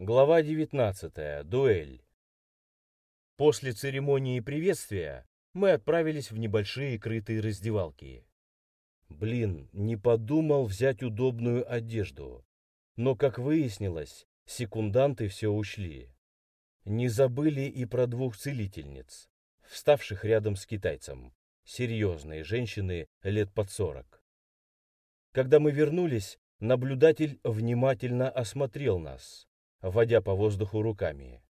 Глава 19. Дуэль. После церемонии приветствия мы отправились в небольшие крытые раздевалки. Блин, не подумал взять удобную одежду. Но, как выяснилось, секунданты все ушли. Не забыли и про двух целительниц, вставших рядом с китайцем. Серьезные женщины лет под сорок. Когда мы вернулись, наблюдатель внимательно осмотрел нас, водя по воздуху руками.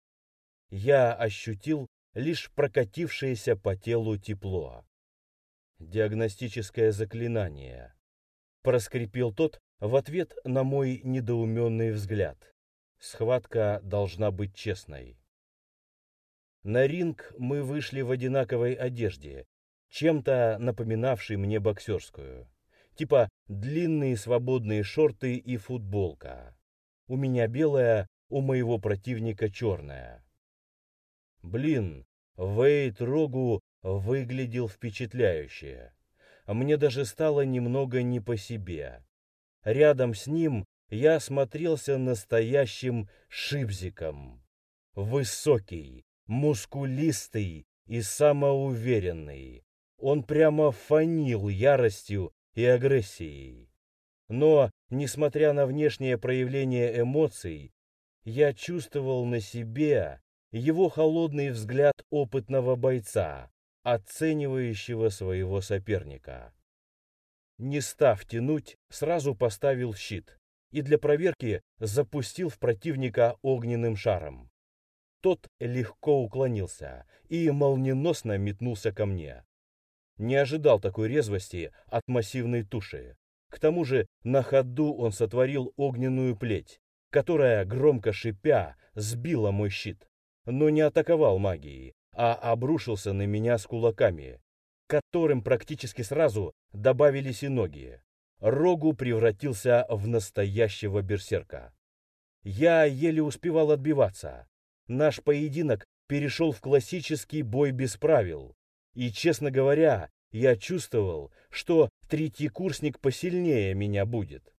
Я ощутил лишь прокатившееся по телу тепло. Диагностическое заклинание. Проскрипел тот в ответ на мой недоуменный взгляд. Схватка должна быть честной. На ринг мы вышли в одинаковой одежде, чем-то напоминавшей мне боксерскую. Типа длинные свободные шорты и футболка. У меня белая, у моего противника черная. Блин, Вейт Рогу выглядел впечатляюще. Мне даже стало немного не по себе. Рядом с ним я смотрелся настоящим шибзиком. Высокий, мускулистый и самоуверенный. Он прямо фанил яростью и агрессией. Но, несмотря на внешнее проявление эмоций, я чувствовал на себе его холодный взгляд опытного бойца, оценивающего своего соперника. Не став тянуть, сразу поставил щит и для проверки запустил в противника огненным шаром. Тот легко уклонился и молниеносно метнулся ко мне. Не ожидал такой резвости от массивной туши. К тому же на ходу он сотворил огненную плеть, которая, громко шипя, сбила мой щит но не атаковал магией, а обрушился на меня с кулаками, которым практически сразу добавились и ноги. Рогу превратился в настоящего берсерка. Я еле успевал отбиваться. Наш поединок перешел в классический бой без правил. И, честно говоря, я чувствовал, что третий курсник посильнее меня будет.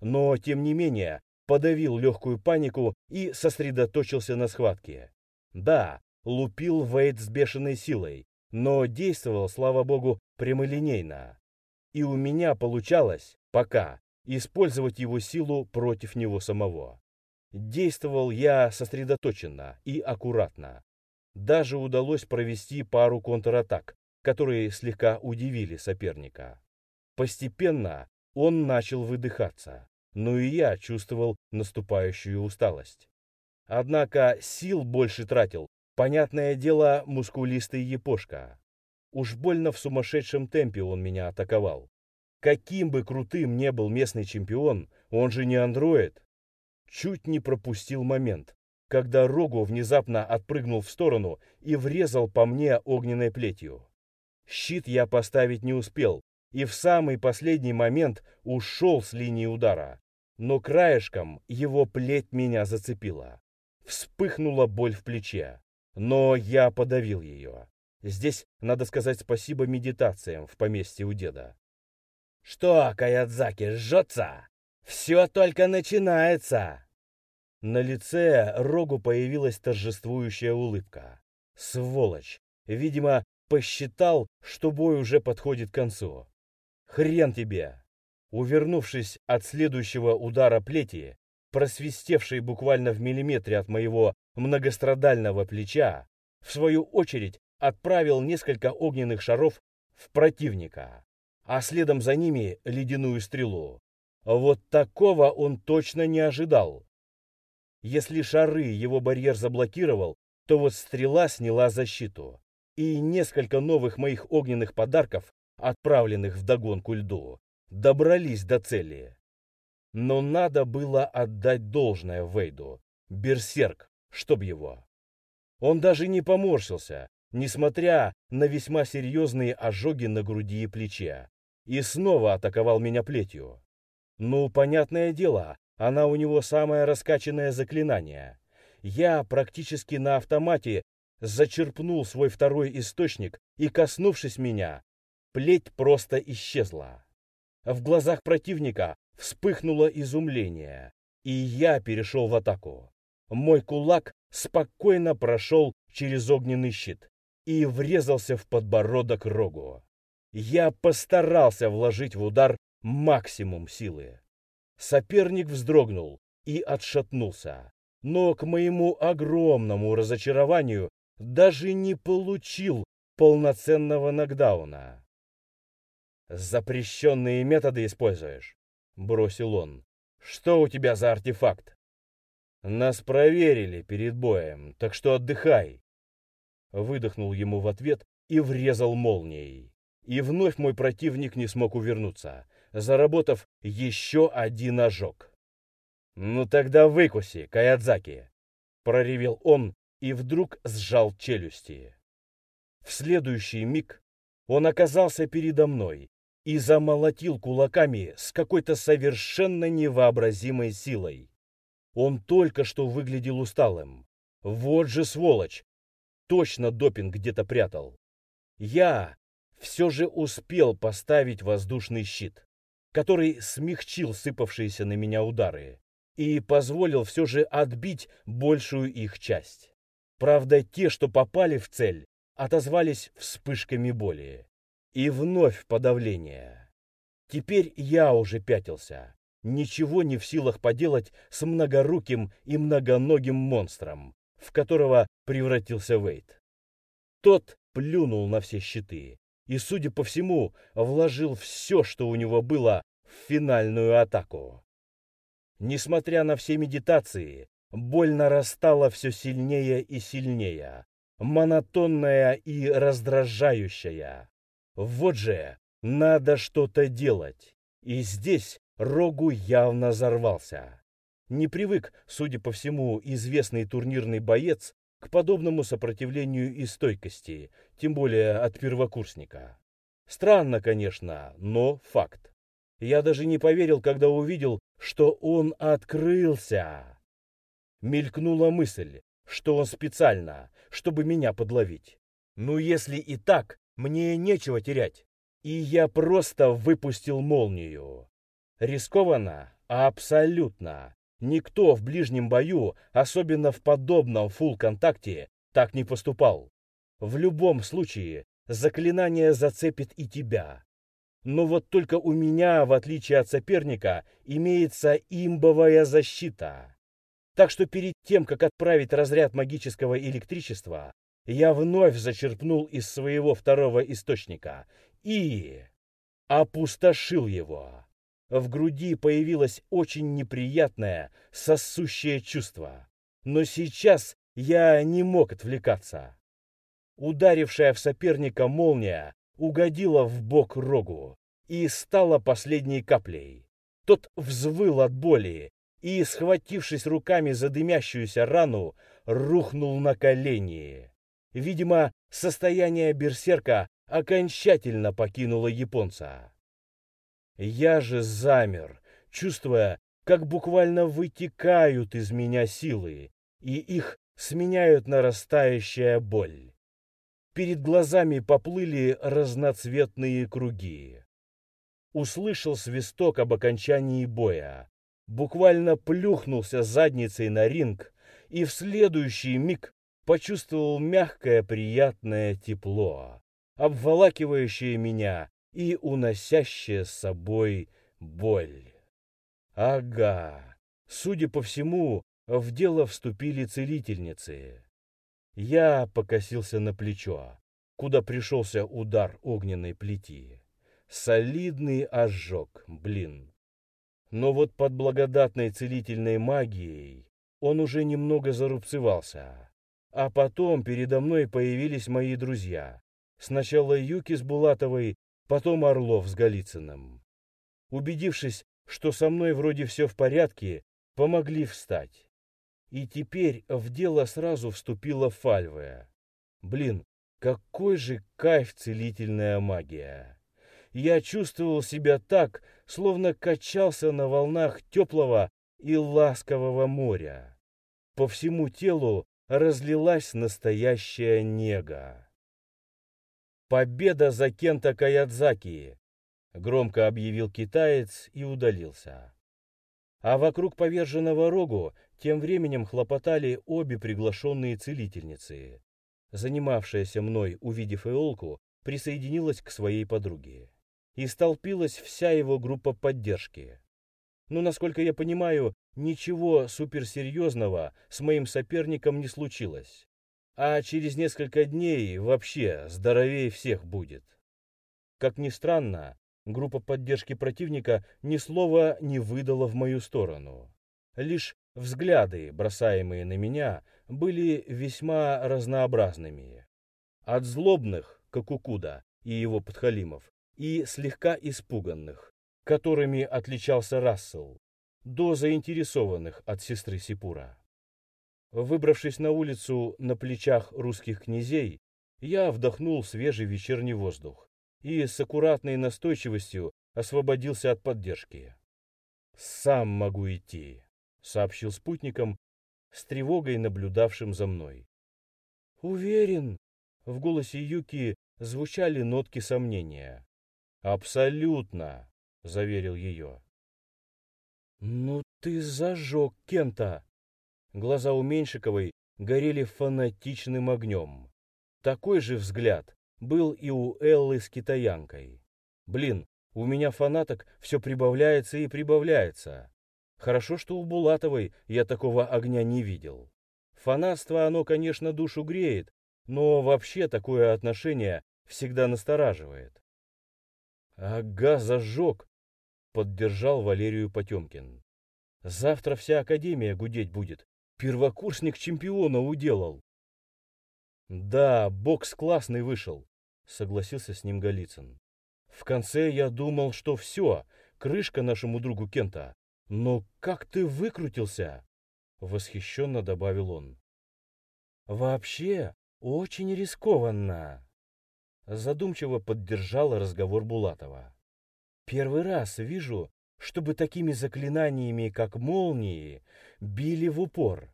Но, тем не менее, подавил легкую панику и сосредоточился на схватке. Да, лупил Вейд с бешеной силой, но действовал, слава богу, прямолинейно. И у меня получалось, пока, использовать его силу против него самого. Действовал я сосредоточенно и аккуратно. Даже удалось провести пару контратак, которые слегка удивили соперника. Постепенно он начал выдыхаться, но и я чувствовал наступающую усталость. Однако сил больше тратил, понятное дело, мускулистый епошка. Уж больно в сумасшедшем темпе он меня атаковал. Каким бы крутым не был местный чемпион, он же не андроид. Чуть не пропустил момент, когда Рогу внезапно отпрыгнул в сторону и врезал по мне огненной плетью. Щит я поставить не успел, и в самый последний момент ушел с линии удара. Но краешком его плеть меня зацепила. Вспыхнула боль в плече, но я подавил ее. Здесь надо сказать спасибо медитациям в поместье у деда. «Что, Каядзаки, жжется? Все только начинается!» На лице Рогу появилась торжествующая улыбка. Сволочь! Видимо, посчитал, что бой уже подходит к концу. «Хрен тебе!» Увернувшись от следующего удара плети, просвистевший буквально в миллиметре от моего многострадального плеча, в свою очередь отправил несколько огненных шаров в противника, а следом за ними ледяную стрелу. Вот такого он точно не ожидал. Если шары его барьер заблокировал, то вот стрела сняла защиту. И несколько новых моих огненных подарков, отправленных в догонку льду, добрались до цели. Но надо было отдать должное Вейду. Берсерк, чтоб его. Он даже не поморщился, несмотря на весьма серьезные ожоги на груди и плече. И снова атаковал меня плетью. Ну, понятное дело, она у него самое раскачанное заклинание. Я практически на автомате зачерпнул свой второй источник и, коснувшись меня, плеть просто исчезла. В глазах противника вспыхнуло изумление, и я перешел в атаку. мой кулак спокойно прошел через огненный щит и врезался в подбородок Рогу. Я постарался вложить в удар максимум силы. Соперник вздрогнул и отшатнулся, но к моему огромному разочарованию даже не получил полноценного нокдауна. «Запрещенные методы используешь?» — бросил он. «Что у тебя за артефакт?» «Нас проверили перед боем, так что отдыхай!» Выдохнул ему в ответ и врезал молнией. И вновь мой противник не смог увернуться, заработав еще один ожог. «Ну тогда выкуси, Каядзаки!» — проревел он и вдруг сжал челюсти. В следующий миг он оказался передо мной и замолотил кулаками с какой-то совершенно невообразимой силой. Он только что выглядел усталым. Вот же сволочь! Точно допинг где-то прятал. Я все же успел поставить воздушный щит, который смягчил сыпавшиеся на меня удары и позволил все же отбить большую их часть. Правда, те, что попали в цель, отозвались вспышками боли. И вновь подавление. Теперь я уже пятился, ничего не в силах поделать с многоруким и многоногим монстром, в которого превратился Вейт. Тот плюнул на все щиты и, судя по всему, вложил все, что у него было, в финальную атаку. Несмотря на все медитации, боль нарастала все сильнее и сильнее, монотонная и раздражающая. Вот же, надо что-то делать. И здесь Рогу явно взорвался. Не привык, судя по всему, известный турнирный боец к подобному сопротивлению и стойкости, тем более от первокурсника. Странно, конечно, но факт. Я даже не поверил, когда увидел, что он открылся. Мелькнула мысль, что он специально, чтобы меня подловить. Ну, если и так, мне нечего терять. И я просто выпустил молнию. Рискованно? Абсолютно. Никто в ближнем бою, особенно в подобном фулл-контакте, так не поступал. В любом случае, заклинание зацепит и тебя. Но вот только у меня, в отличие от соперника, имеется имбовая защита. Так что перед тем, как отправить разряд магического электричества, я вновь зачерпнул из своего второго источника и опустошил его. В груди появилось очень неприятное, сосущее чувство. Но сейчас я не мог отвлекаться. Ударившая в соперника молния угодила в бок рогу и стала последней каплей. Тот взвыл от боли и, схватившись руками за дымящуюся рану, рухнул на колени. Видимо, состояние берсерка окончательно покинуло японца. Я же замер, чувствуя, как буквально вытекают из меня силы, и их сменяют нарастающая боль. Перед глазами поплыли разноцветные круги. Услышал свисток об окончании боя. Буквально плюхнулся задницей на ринг и в следующий миг почувствовал мягкое приятное тепло, обволакивающее меня и уносящее с собой боль. Ага, судя по всему, в дело вступили целительницы. Я покосился на плечо, куда пришелся удар огненной плети. Солидный ожог, блин. Но вот под благодатной целительной магией он уже немного зарубцевался. А потом передо мной появились мои друзья. Сначала Юки с Булатовой, потом Орлов с Голицыным. Убедившись, что со мной вроде все в порядке, помогли встать. И теперь в дело сразу вступила Фальвая. Блин, какой же кайф целительная магия! Я чувствовал себя так, словно качался на волнах теплого и ласкового моря. По всему телу разлилась настоящая нега. «Победа за Кента Каядзаки!» — громко объявил китаец и удалился. А вокруг поверженного рогу Тем временем хлопотали обе приглашенные целительницы. Занимавшаяся мной, увидев Эолку, присоединилась к своей подруге. И столпилась вся его группа поддержки. Но, насколько я понимаю, ничего суперсерьезного с моим соперником не случилось. А через несколько дней вообще здоровее всех будет. Как ни странно, группа поддержки противника ни слова не выдала в мою сторону. Лишь взгляды, бросаемые на меня, были весьма разнообразными. От злобных, как Укуда и его подхалимов, и слегка испуганных, которыми отличался Рассел, до заинтересованных от сестры Сипура. Выбравшись на улицу на плечах русских князей, я вдохнул свежий вечерний воздух и с аккуратной настойчивостью освободился от поддержки. «Сам могу идти», — сообщил спутникам, с тревогой наблюдавшим за мной. «Уверен?» — в голосе Юки звучали нотки сомнения. «Абсолютно», — заверил ее. «Ну ты зажег Кента!» Глаза у Меньшиковой горели фанатичным огнем. Такой же взгляд был и у Эллы с китаянкой. Блин, у меня фанаток все прибавляется и прибавляется. Хорошо, что у Булатовой я такого огня не видел. Фанатство оно, конечно, душу греет, но вообще такое отношение всегда настораживает. Ага, зажег, поддержал Валерию Потемкин. Завтра вся академия гудеть будет. Первокурсник чемпиона уделал. Да, бокс классный вышел, согласился с ним Голицын. В конце я думал, что все, крышка нашему другу Кента. «Но как ты выкрутился?» — восхищенно добавил он. «Вообще, очень рискованно!» Задумчиво поддержала разговор Булатова. «Первый раз вижу, чтобы такими заклинаниями, как молнии, били в упор.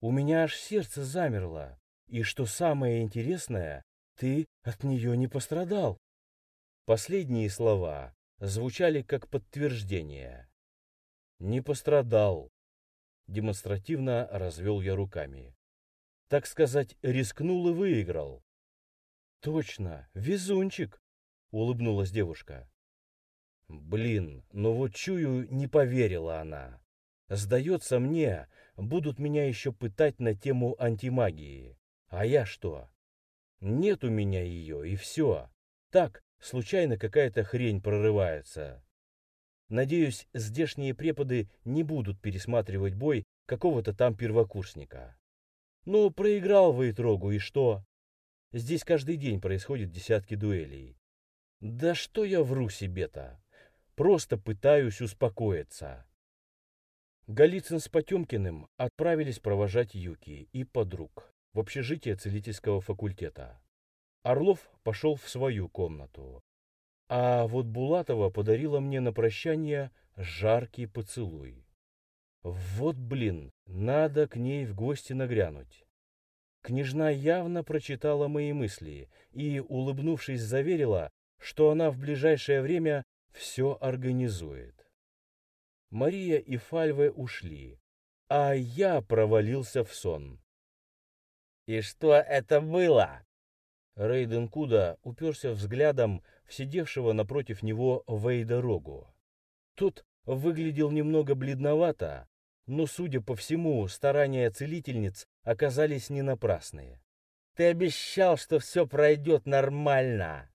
У меня аж сердце замерло. И что самое интересное, ты от нее не пострадал». Последние слова звучали как подтверждение. Не пострадал. Демонстративно развел я руками. Так сказать, рискнул и выиграл. Точно, везунчик, улыбнулась девушка. Блин, но вот чую, не поверила она. Сдается мне, будут меня еще пытать на тему антимагии. А я что? Нет у меня ее, и все. Так, случайно какая-то хрень прорывается. Надеюсь, здешние преподы не будут пересматривать бой какого-то там первокурсника. Ну, проиграл Вейтрогу, и что? Здесь каждый день происходят десятки дуэлей. Да что я вру себе-то? Просто пытаюсь успокоиться. Голицын с Потемкиным отправились провожать Юки и подруг в общежитие целительского факультета. Орлов пошел в свою комнату, а вот Булатова подарила мне на прощание жаркий поцелуй. Вот блин, надо к ней в гости нагрянуть. Княжна явно прочитала мои мысли и, улыбнувшись, заверила, что она в ближайшее время все организует. Мария и Фальве ушли, а я провалился в сон. «И что это было?» Рейден Куда уперся взглядом в сидевшего напротив него Вейда Рогу. Тот выглядел немного бледновато, но, судя по всему, старания целительниц оказались не напрасные. «Ты обещал, что все пройдет нормально!»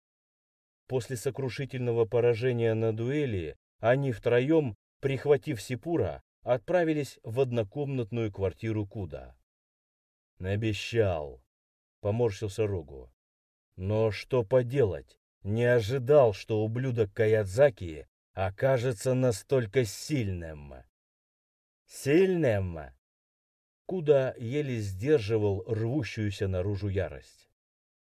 После сокрушительного поражения на дуэли они втроем, прихватив Сипура, отправились в однокомнатную квартиру Куда. «Обещал», — поморщился Рогу. «Но что поделать? Не ожидал, что ублюдок Каядзаки окажется настолько сильным. Сильным? Куда еле сдерживал рвущуюся наружу ярость.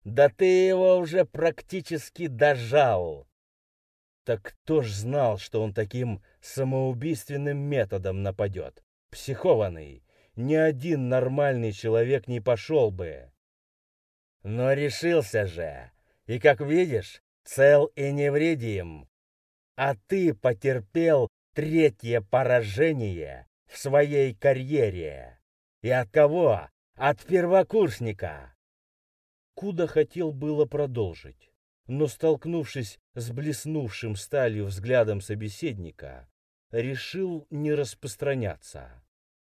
Да ты его уже практически дожал. Так кто ж знал, что он таким самоубийственным методом нападет? Психованный. Ни один нормальный человек не пошел бы. Но решился же. И, как видишь, цел и невредим. А ты потерпел третье поражение в своей карьере. И от кого? От первокурсника. Куда хотел было продолжить, но, столкнувшись с блеснувшим сталью взглядом собеседника, решил не распространяться.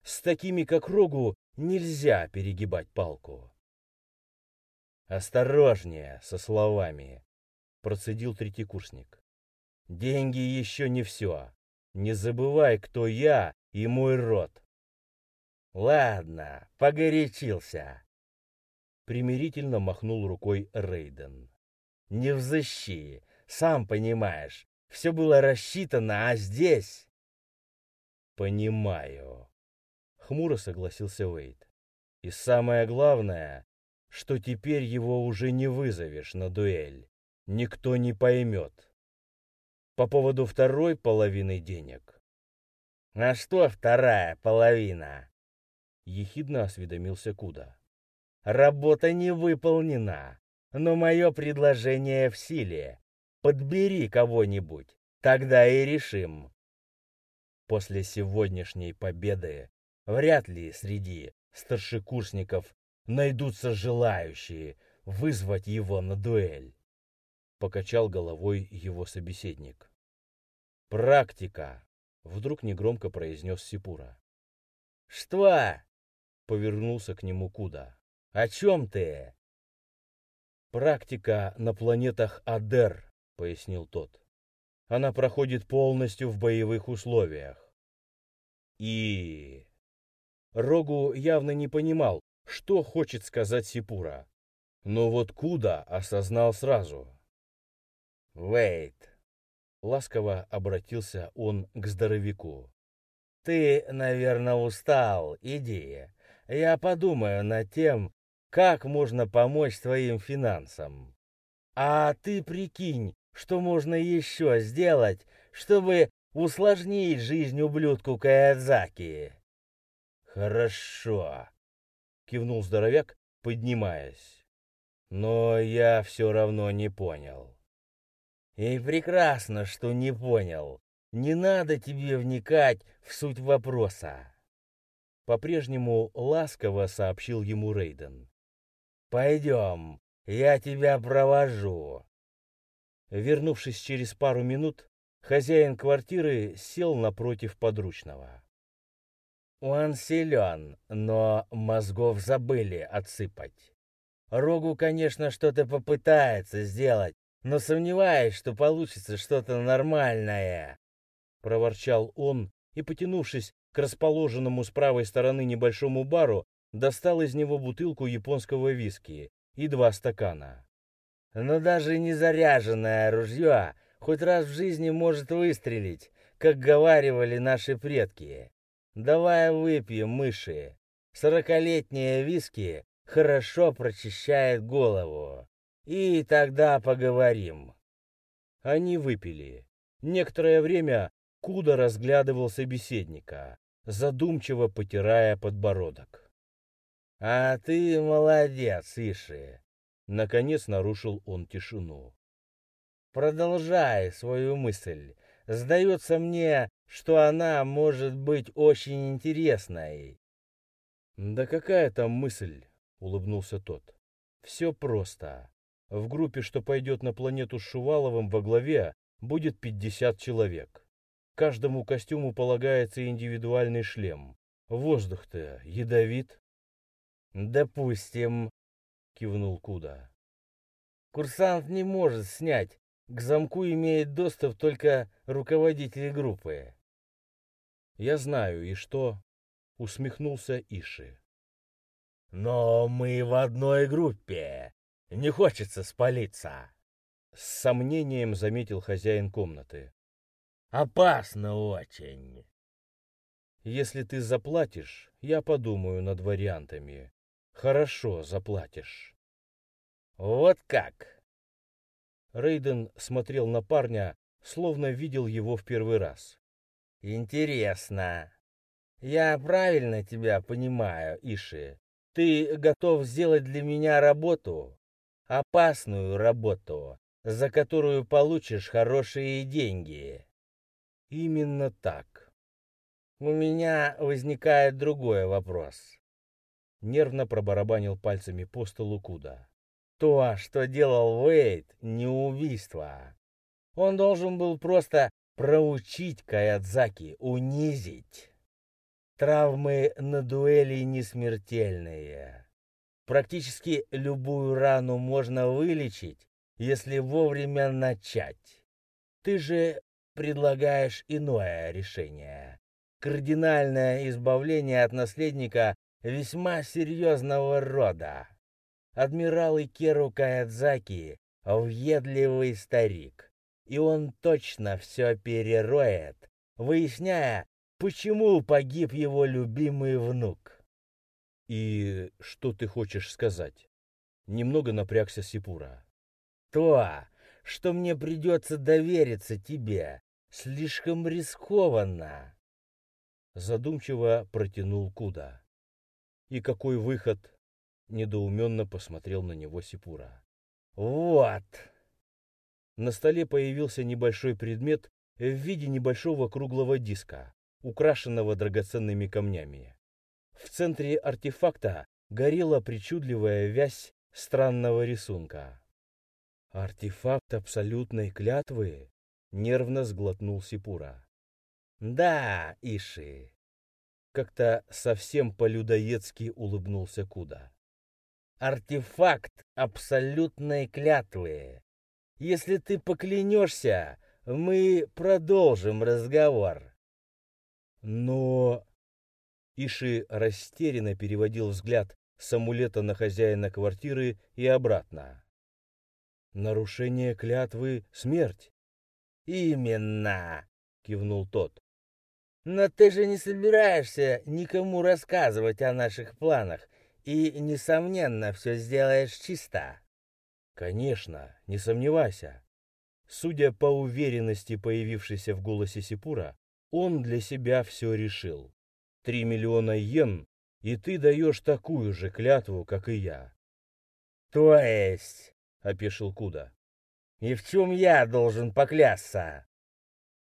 С такими, как Рогу, нельзя перегибать палку. «Осторожнее со словами», — процедил третьекурсник. «Деньги еще не все. Не забывай, кто я и мой род». «Ладно, погорячился», — примирительно махнул рукой Рейден. «Не взыщи, сам понимаешь, все было рассчитано, а здесь...» «Понимаю», — хмуро согласился Уэйд. «И самое главное, что теперь его уже не вызовешь на дуэль. Никто не поймет. По поводу второй половины денег. «А что вторая половина?» Ехидно осведомился Куда. «Работа не выполнена, но мое предложение в силе. Подбери кого-нибудь, тогда и решим». После сегодняшней победы вряд ли среди старшекурсников найдутся желающие вызвать его на дуэль. Покачал головой его собеседник. Практика, вдруг негромко произнес Сипура. Что? Повернулся к нему Куда. О чем ты? Практика на планетах Адер, пояснил тот. Она проходит полностью в боевых условиях. И Рогу явно не понимал, что хочет сказать Сипура. Но вот Куда осознал сразу. «Вейт!» — ласково обратился он к здоровяку. «Ты, наверное, устал. Иди. Я подумаю над тем, как можно помочь твоим финансам. А ты прикинь, что можно еще сделать, чтобы усложнить жизнь ублюдку Каядзаки». «Хорошо», кивнул здоровяк, поднимаясь. Но я все равно не понял. И прекрасно, что не понял. Не надо тебе вникать в суть вопроса. По-прежнему ласково сообщил ему Рейден. Пойдем, я тебя провожу. Вернувшись через пару минут, хозяин квартиры сел напротив подручного. Он силен, но мозгов забыли отсыпать. Рогу, конечно, что-то попытается сделать, но сомневаюсь, что получится что-то нормальное. Проворчал он и, потянувшись к расположенному с правой стороны небольшому бару, достал из него бутылку японского виски и два стакана. Но даже не заряженное ружье хоть раз в жизни может выстрелить, как говаривали наши предки. Давай выпьем, мыши. Сорокалетние виски хорошо прочищает голову. И тогда поговорим. Они выпили. Некоторое время Куда разглядывал собеседника, задумчиво потирая подбородок. «А ты молодец, Иши!» Наконец нарушил он тишину. «Продолжай свою мысль. Сдается мне, что она может быть очень интересной. Да какая там мысль, улыбнулся тот. Все просто. В группе, что пойдет на планету с Шуваловым во главе, будет 50 человек. Каждому костюму полагается индивидуальный шлем. Воздух-то ядовит. Допустим, кивнул Куда. Курсант не может снять к замку имеет доступ только руководитель группы. Я знаю, и что? Усмехнулся Иши. Но мы в одной группе. Не хочется спалиться. С сомнением заметил хозяин комнаты. Опасно очень. Если ты заплатишь, я подумаю над вариантами. Хорошо заплатишь. Вот как? Рейден смотрел на парня, словно видел его в первый раз. «Интересно. Я правильно тебя понимаю, Иши? Ты готов сделать для меня работу? Опасную работу, за которую получишь хорошие деньги?» «Именно так». У меня возникает другой вопрос. Нервно пробарабанил пальцами по столу Куда. То, что делал Уэйд, не убийство. Он должен был просто проучить Каядзаки, унизить. Травмы на дуэли не смертельные. Практически любую рану можно вылечить, если вовремя начать. Ты же предлагаешь иное решение. Кардинальное избавление от наследника весьма серьезного рода. Адмирал Икеру Каядзаки — въедливый старик, и он точно все перероет, выясняя, почему погиб его любимый внук. «И что ты хочешь сказать?» Немного напрягся Сипура. «То, что мне придется довериться тебе, слишком рискованно. Задумчиво протянул Куда. И какой выход? Недоуменно посмотрел на него Сипура. Вот! На столе появился небольшой предмет в виде небольшого круглого диска, украшенного драгоценными камнями. В центре артефакта горела причудливая вязь странного рисунка. Артефакт абсолютной клятвы? Нервно сглотнул Сипура. Да, Иши. Как-то совсем по-людоедски улыбнулся Куда. Артефакт абсолютной клятвы. Если ты поклянешься, мы продолжим разговор. Но... Иши растерянно переводил взгляд с амулета на хозяина квартиры и обратно. Нарушение клятвы — смерть. Именно, кивнул тот. Но ты же не собираешься никому рассказывать о наших планах и, несомненно, все сделаешь чисто. Конечно, не сомневайся. Судя по уверенности, появившейся в голосе Сипура, он для себя все решил. Три миллиона йен, и ты даешь такую же клятву, как и я. То есть, — опешил Куда. «И в чем я должен поклясться?»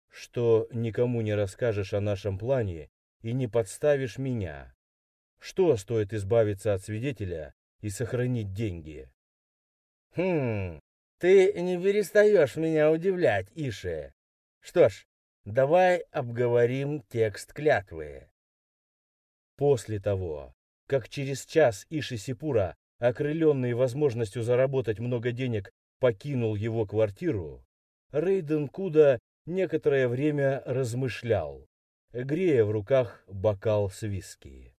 «Что никому не расскажешь о нашем плане и не подставишь меня. Что стоит избавиться от свидетеля и сохранить деньги?» «Хм, ты не перестаешь меня удивлять, Ише. Что ж, давай обговорим текст клятвы». После того, как через час Иши Сипура окрыленный возможностью заработать много денег, покинул его квартиру, Рейден Куда некоторое время размышлял, грея в руках бокал с виски.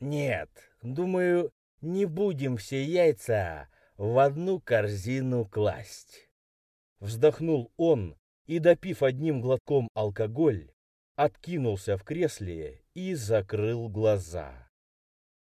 «Нет, думаю, не будем все яйца в одну корзину класть». Вздохнул он и, допив одним глотком алкоголь, откинулся в кресле и закрыл глаза.